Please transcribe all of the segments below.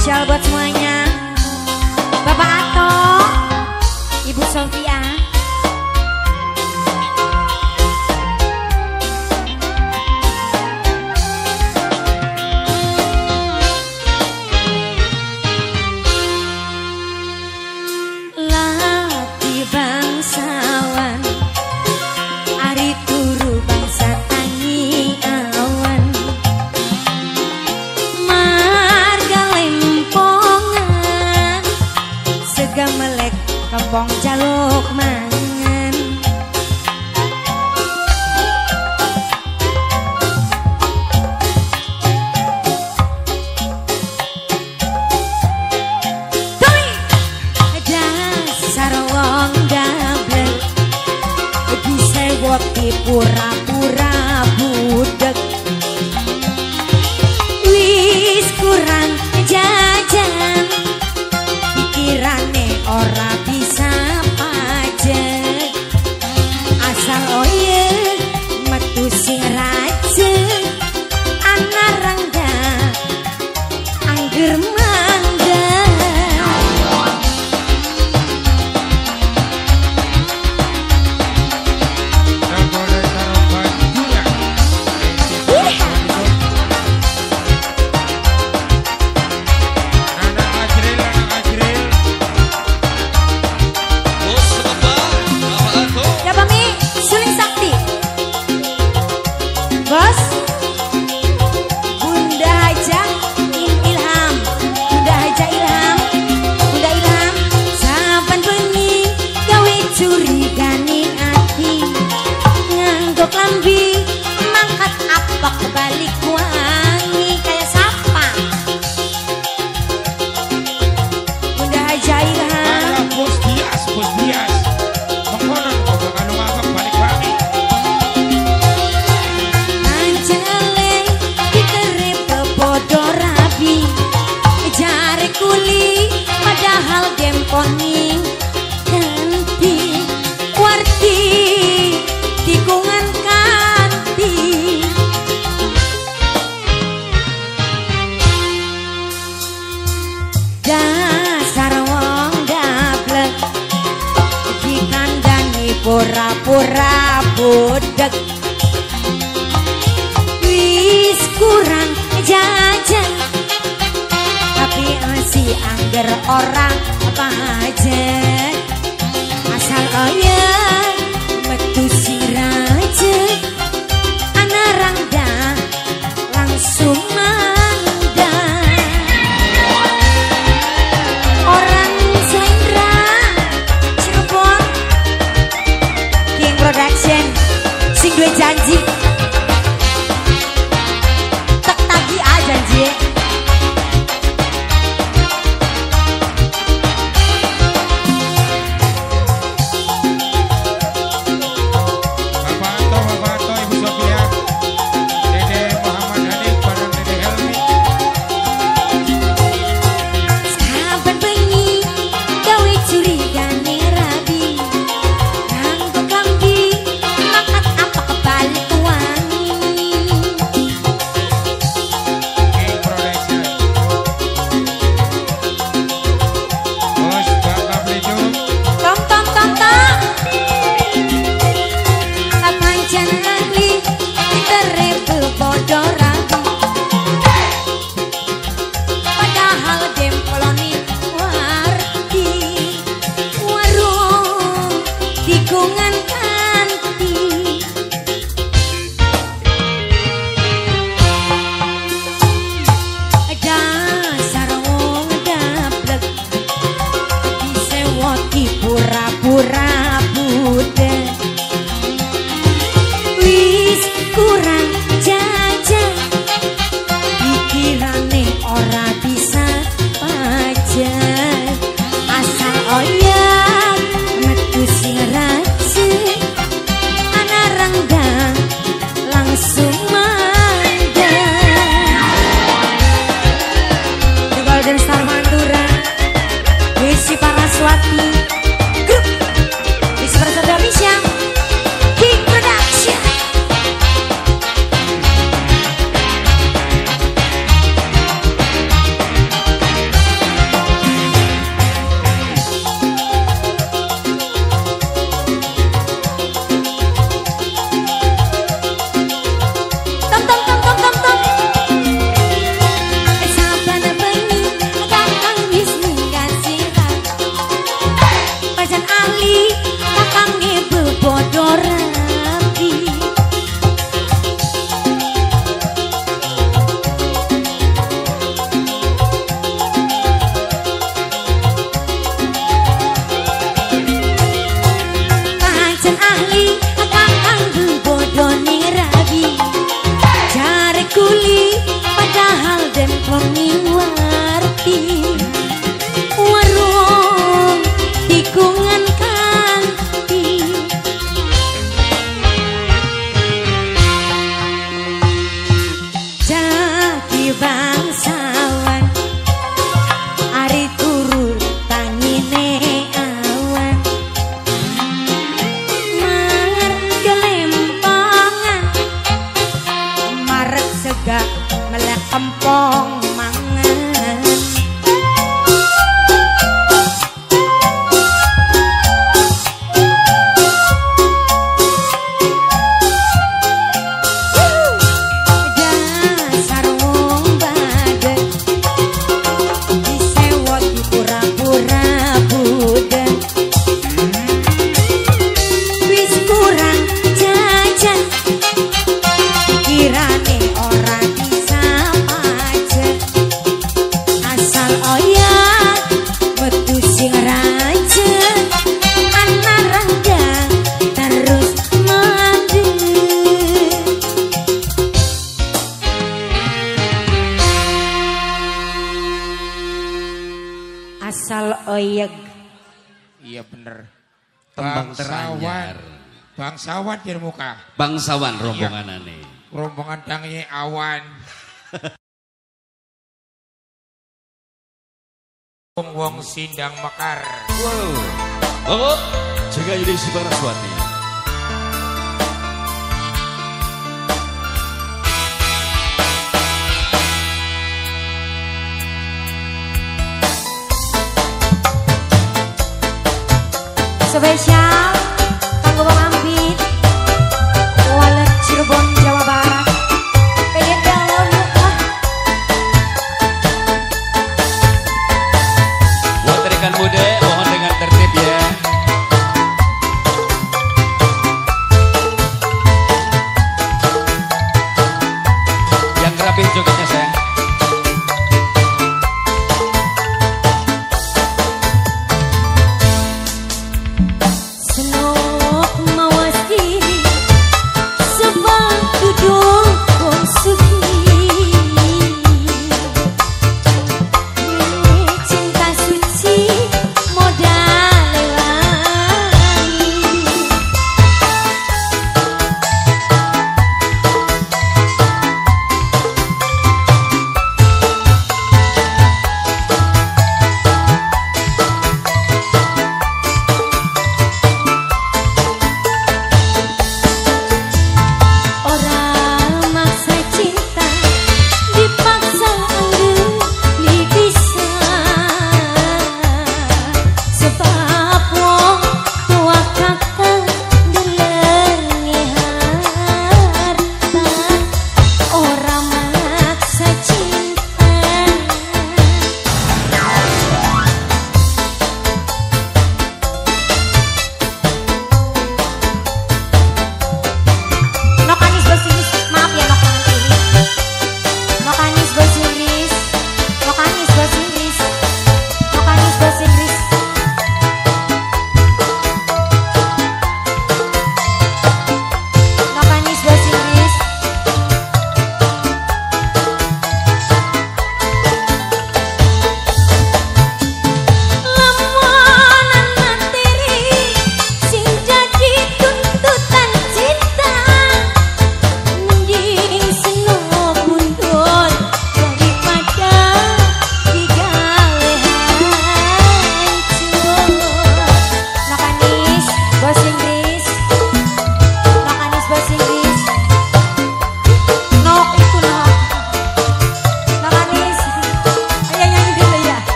spesial buat semuanya vida. Tembang Bangsawan. teranyar. Bangsawan di muka. Bangsawan rombongan ane. Rombongan tangi awan. Wong wong sindang mekar. Wow. Oh, jaga Yudi Subaraswati. spesial kanggo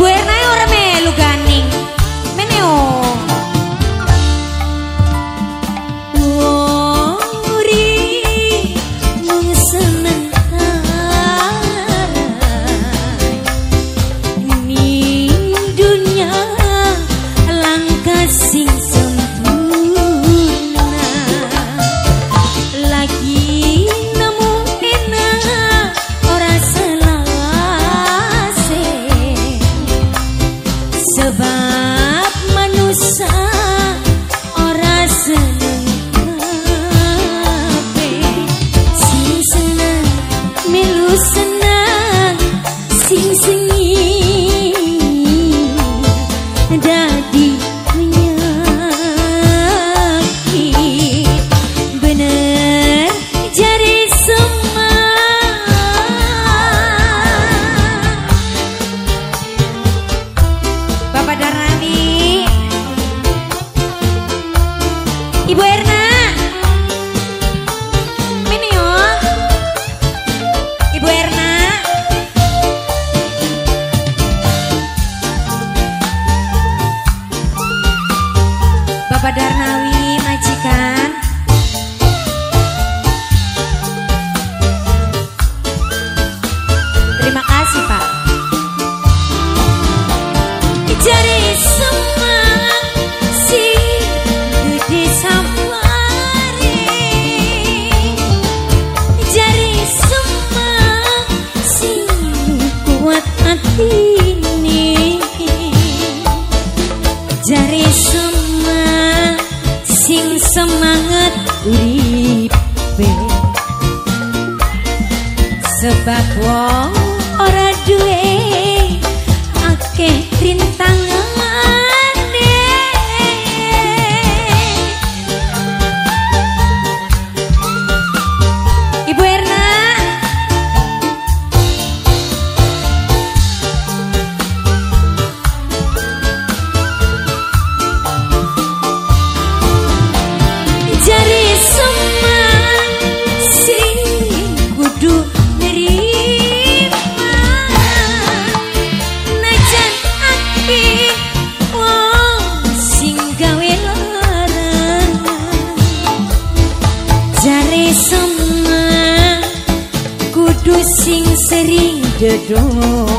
recuerda जो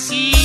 kasih.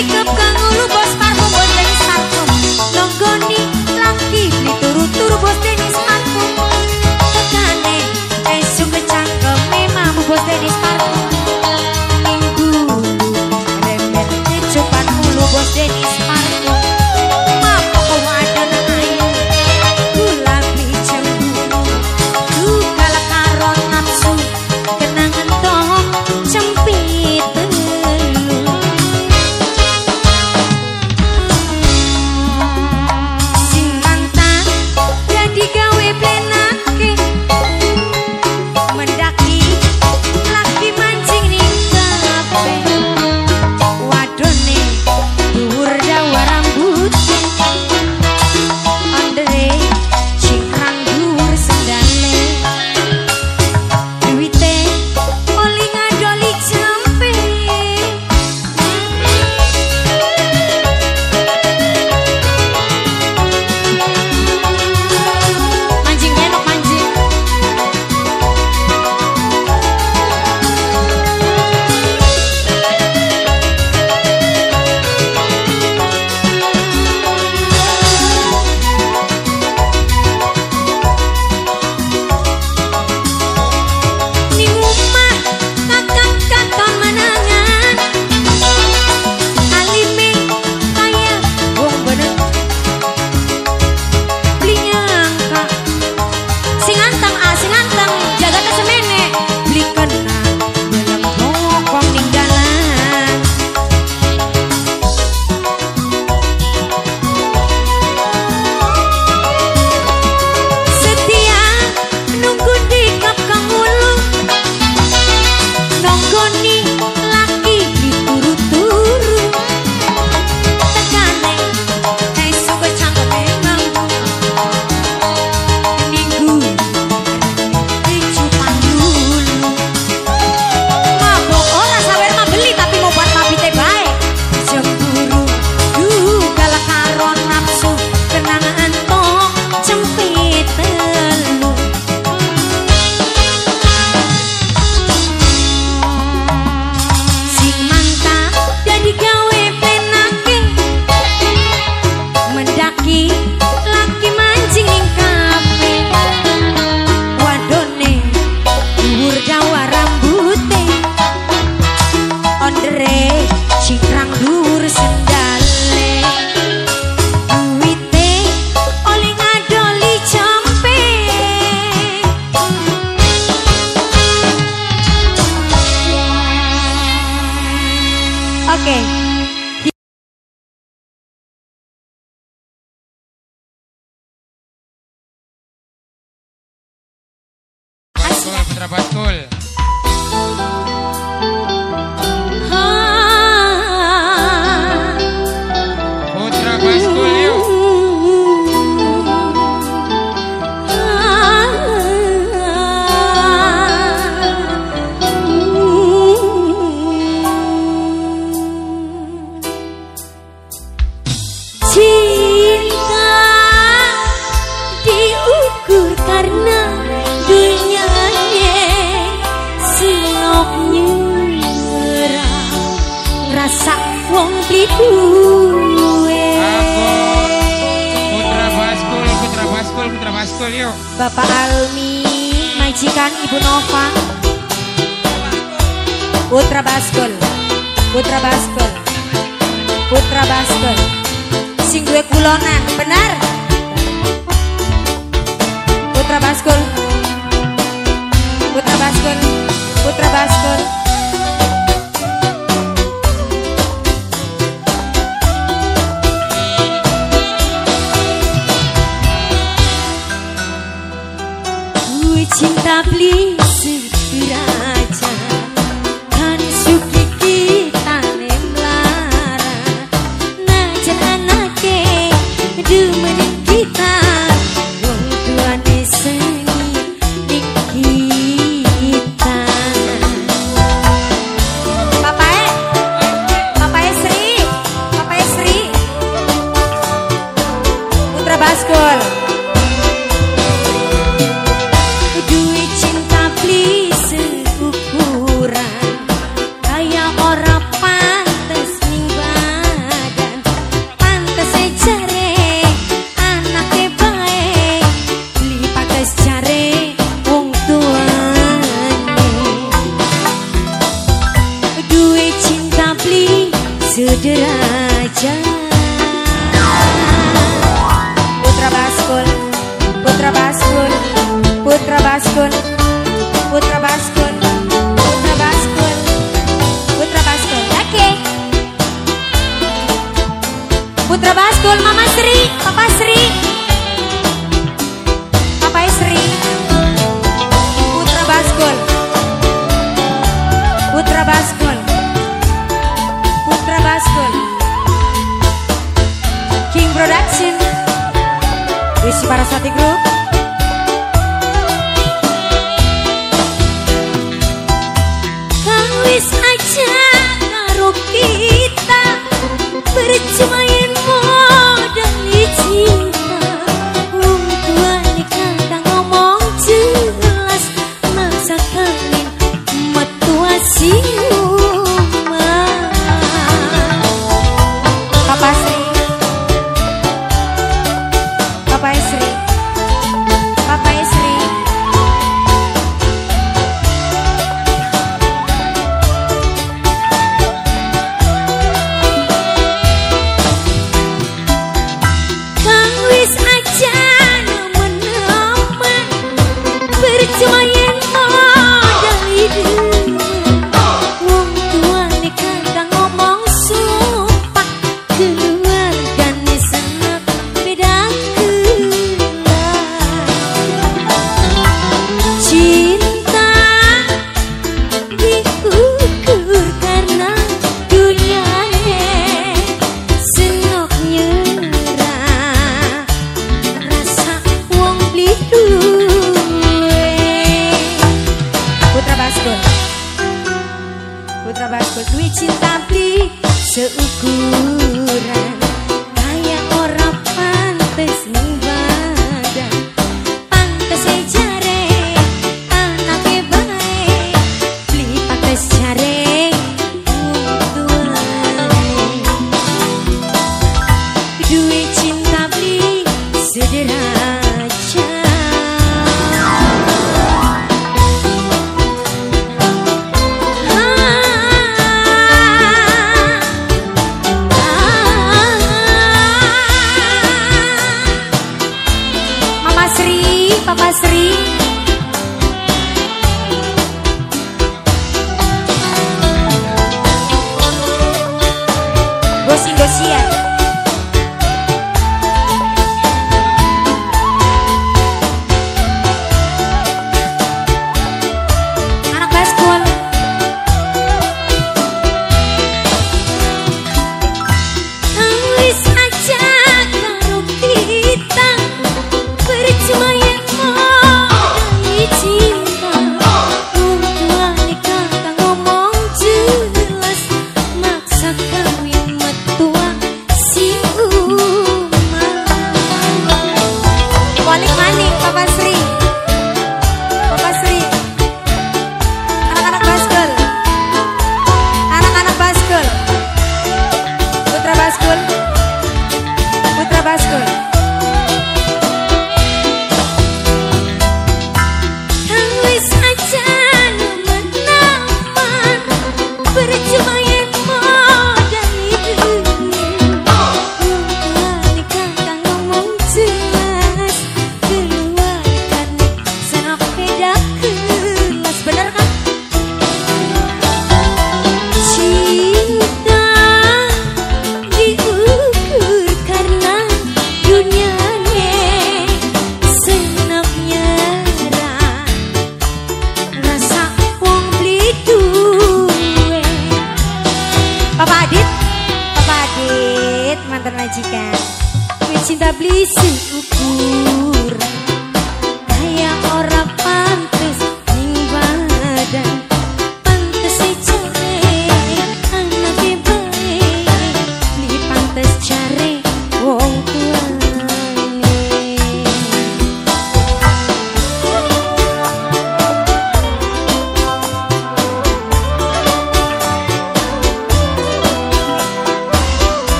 ketika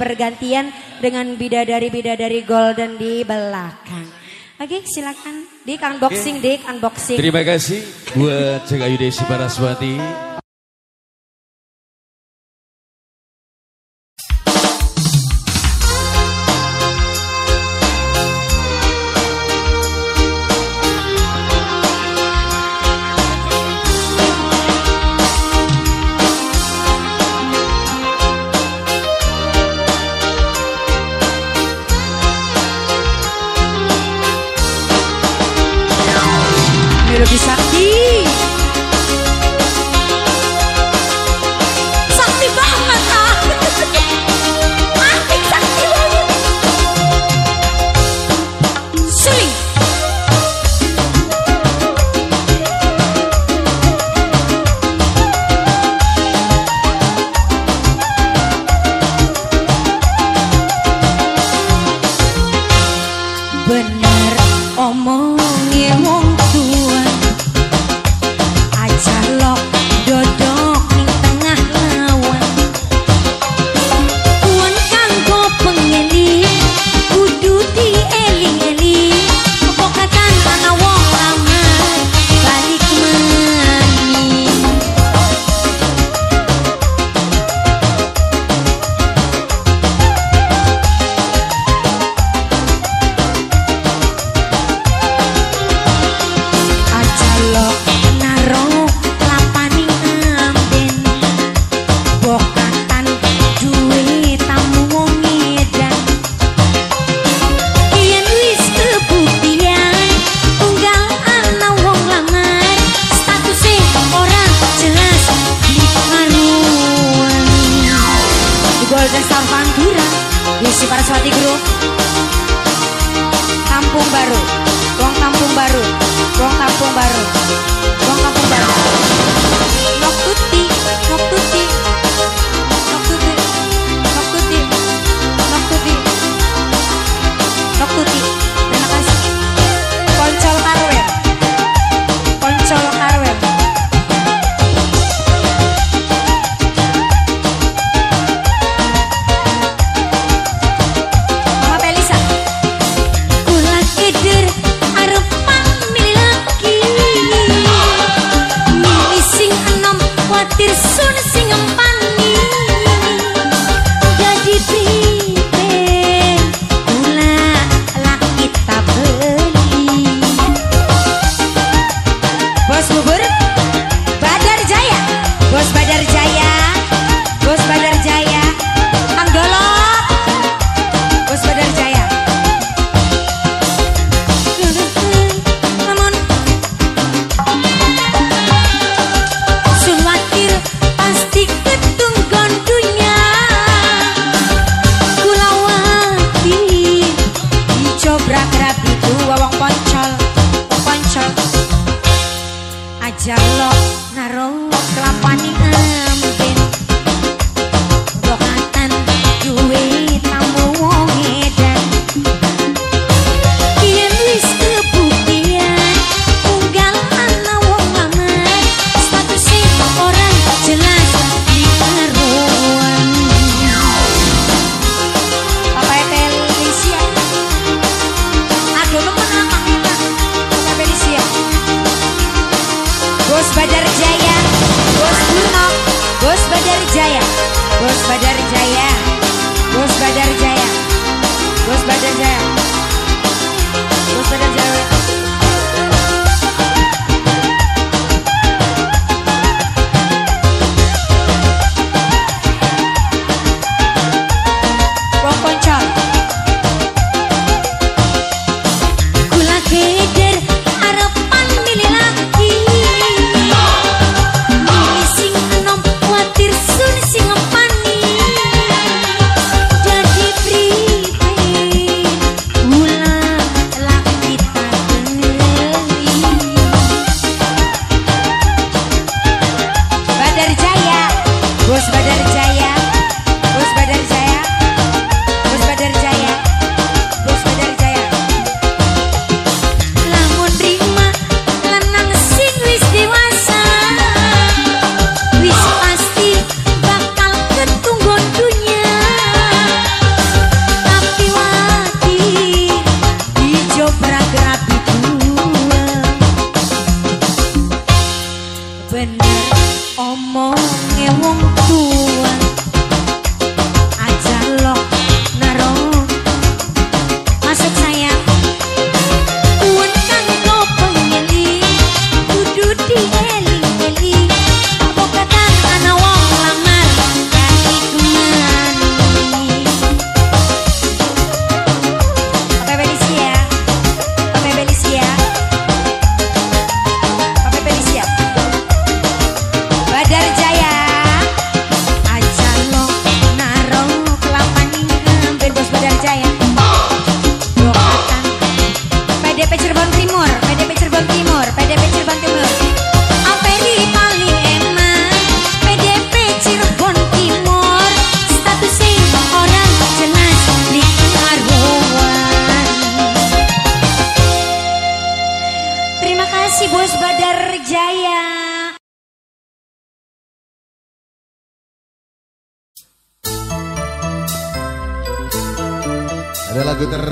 bergantian dengan bidadari-bidadari golden di belakang. Oke, okay, silakan. Dik unboxing, okay. Dik unboxing. Terima kasih buat Cek Ayu Desi Paraswati.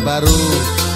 barulho.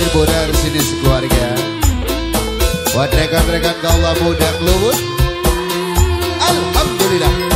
hadir budaya sini sekeluarga. Buat rekan-rekan kaulah muda luhur Alhamdulillah.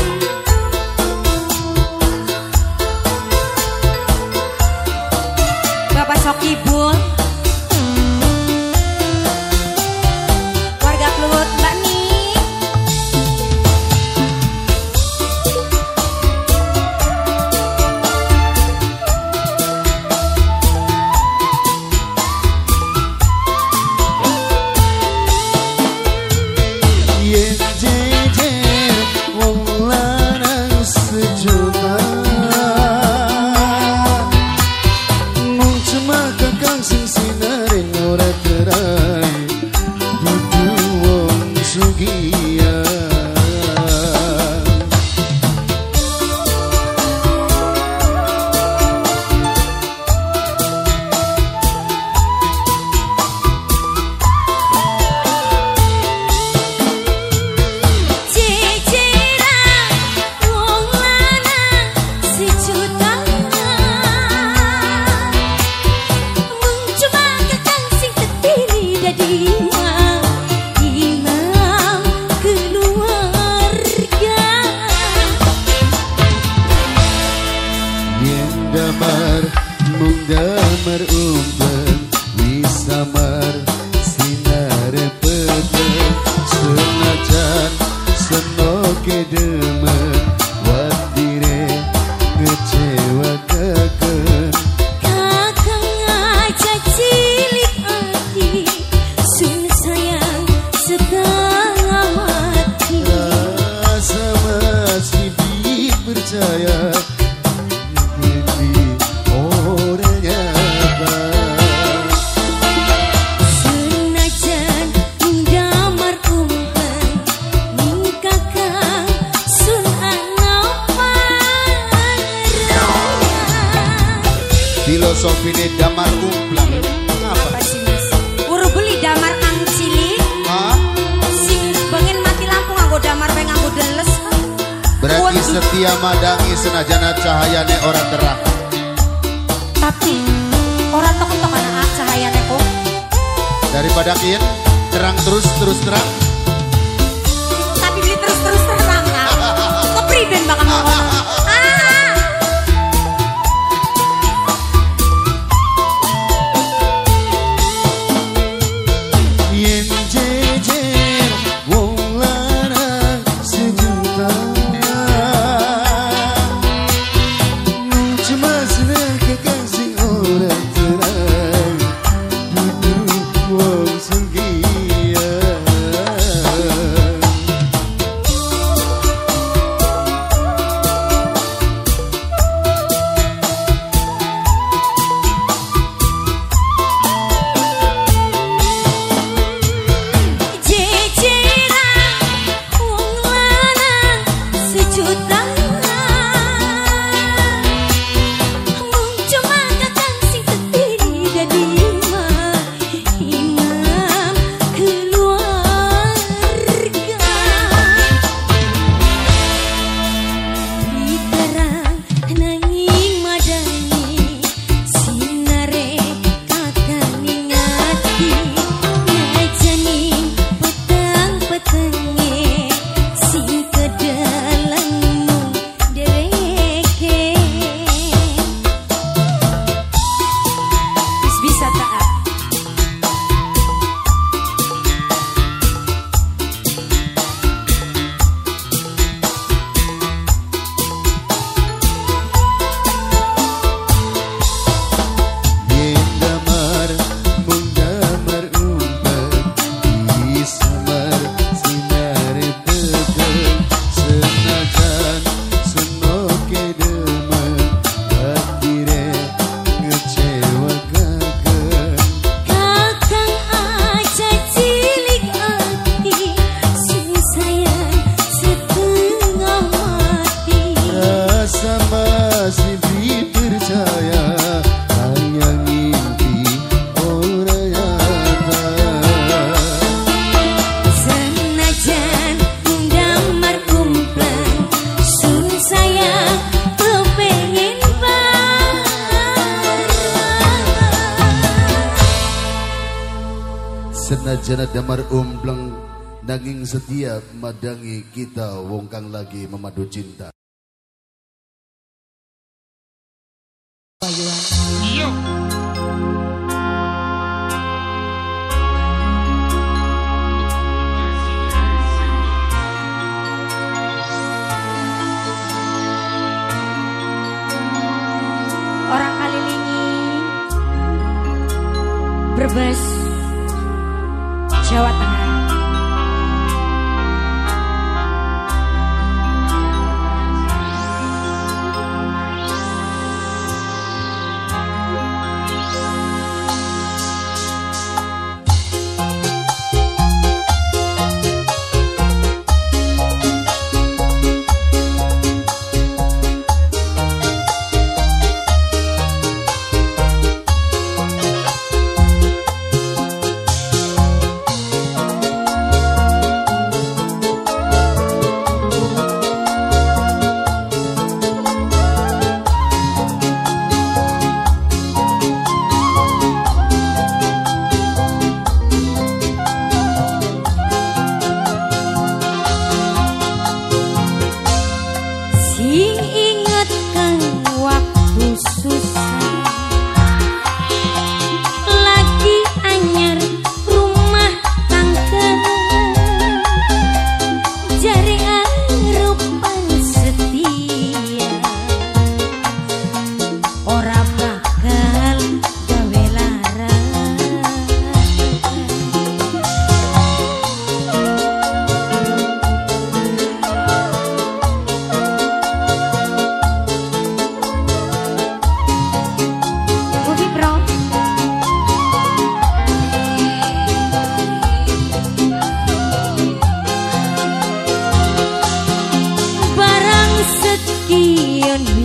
Berarti setia madangi senajana cahayane orang terang. Tapi orang takut anak cahayane kok Daripada kian terang terus terus terang. janat damar umbleng Nanging setiap madangi kita wong kang lagi memadu cinta. el